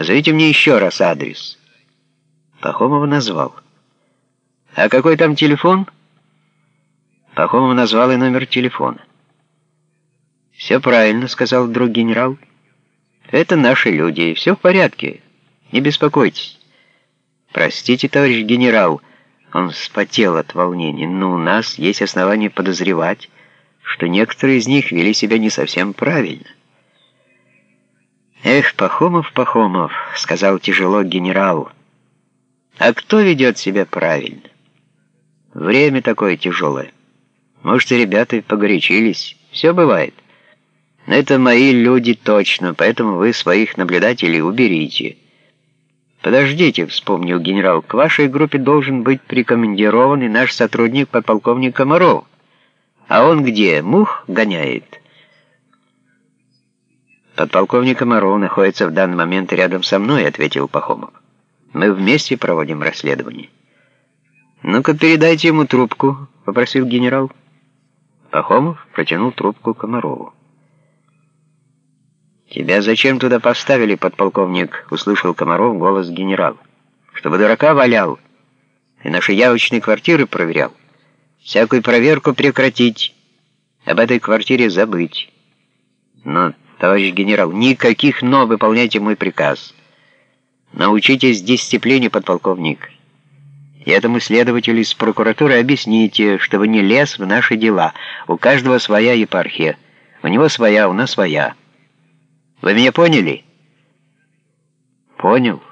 Назовите мне еще раз адрес». Пахомов назвал. «А какой там телефон?» Пахомов назвал и номер телефона. «Все правильно», — сказал друг генерал. «Это наши люди, все в порядке, не беспокойтесь». «Простите, товарищ генерал», — он вспотел от волнения, «но у нас есть основания подозревать, что некоторые из них вели себя не совсем правильно». «Эх, Пахомов, Пахомов», — сказал тяжело генерал, — «а кто ведет себя правильно? Время такое тяжелое. Может, и ребята погорячились, все бывает». Это мои люди точно, поэтому вы своих наблюдателей уберите. Подождите, вспомнил генерал, к вашей группе должен быть прикомандирован и наш сотрудник подполковник Комаров. А он где? Мух гоняет. Подполковник Комаров находится в данный момент рядом со мной, ответил Пахомов. Мы вместе проводим расследование. «Ну-ка, передайте ему трубку», — попросил генерал. Пахомов протянул трубку Комарову. «Тебя зачем туда поставили, подполковник?» — услышал Комаров голос генерала. «Чтобы дурака валял и наши явочные квартиры проверял. Всякую проверку прекратить, об этой квартире забыть. Но, товарищ генерал, никаких «но» выполняйте мой приказ. Научитесь дисциплине, подполковник. И этому следователю из прокуратуры объясните, чтобы не лез в наши дела. У каждого своя епархия. У него своя, у нас своя». Вы меня поняли? Понял.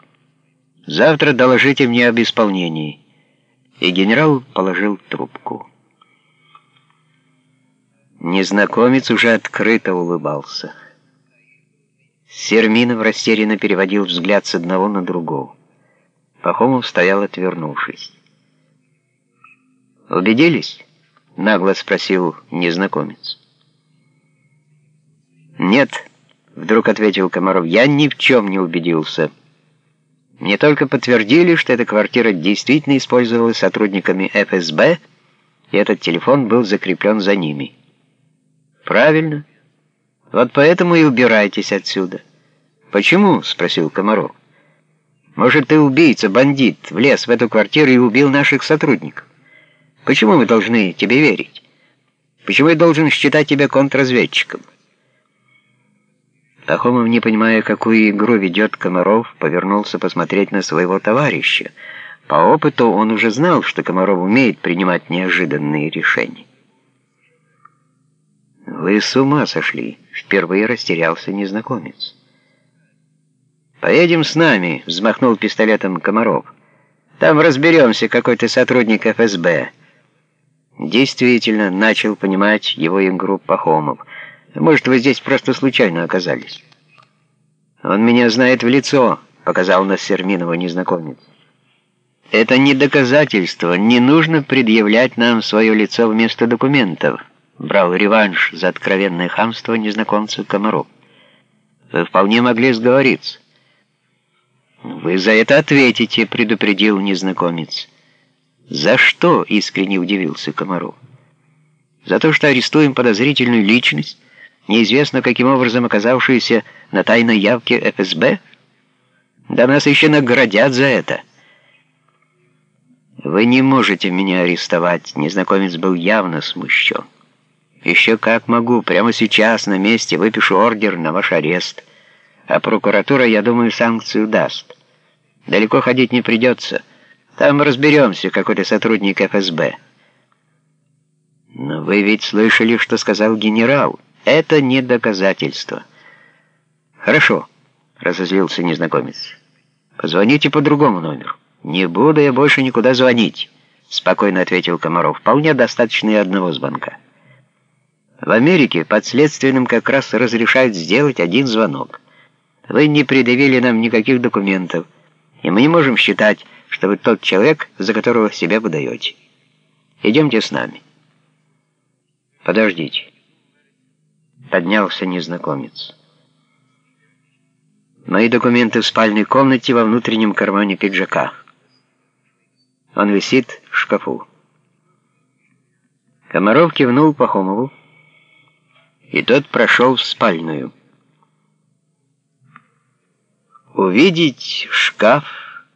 Завтра доложите мне об исполнении. И генерал положил трубку. Незнакомец уже открыто улыбался. Серминов растерянно переводил взгляд с одного на другого. Пахомов стоял, отвернувшись. «Убедились?» — нагло спросил незнакомец. «Нет». Вдруг ответил Комаров, я ни в чем не убедился. Мне только подтвердили, что эта квартира действительно использовалась сотрудниками ФСБ, и этот телефон был закреплен за ними. Правильно. Вот поэтому и убирайтесь отсюда. Почему? Спросил Комаров. Может, ты убийца, бандит, влез в эту квартиру и убил наших сотрудников? Почему мы должны тебе верить? Почему я должен считать тебя контрразведчиком? Пахомов, не понимая, какую игру ведет Комаров, повернулся посмотреть на своего товарища. По опыту он уже знал, что Комаров умеет принимать неожиданные решения. «Вы с ума сошли!» — впервые растерялся незнакомец. «Поедем с нами», — взмахнул пистолетом Комаров. «Там разберемся, какой ты сотрудник ФСБ». Действительно, начал понимать его игру Пахомов — может, вы здесь просто случайно оказались. Он меня знает в лицо, показал на Серминова незнакомец. Это не доказательство, не нужно предъявлять нам свое лицо вместо документов. Брал реванш за откровенное хамство незнакомца Комаров. Вы вполне могли сговориться. «Вы за это ответите», — предупредил незнакомец. «За что?» — искренне удивился Комаров. «За то, что арестуем подозрительную личность?» неизвестно каким образом оказавшиеся на тайной явке ФСБ? Да нас еще наградят за это. Вы не можете меня арестовать, незнакомец был явно смущен. Еще как могу, прямо сейчас на месте выпишу ордер на ваш арест. А прокуратура, я думаю, санкцию даст. Далеко ходить не придется. Там разберемся, какой-то сотрудник ФСБ. Но вы ведь слышали, что сказал генерал. Это не доказательство. Хорошо, разозлился незнакомец. Позвоните по другому номеру. Не буду я больше никуда звонить, спокойно ответил Комаров. Вполне достаточно и одного звонка. В Америке подследственным как раз разрешают сделать один звонок. Вы не предъявили нам никаких документов, и мы не можем считать, что вы тот человек, за которого себя выдаете. Идемте с нами. Подождите поднялся незнакомец. Мои документы в спальной комнате во внутреннем кармане пиджака. Он висит в шкафу. Комаров кивнул Пахомову, и тот прошел в спальную. Увидеть шкаф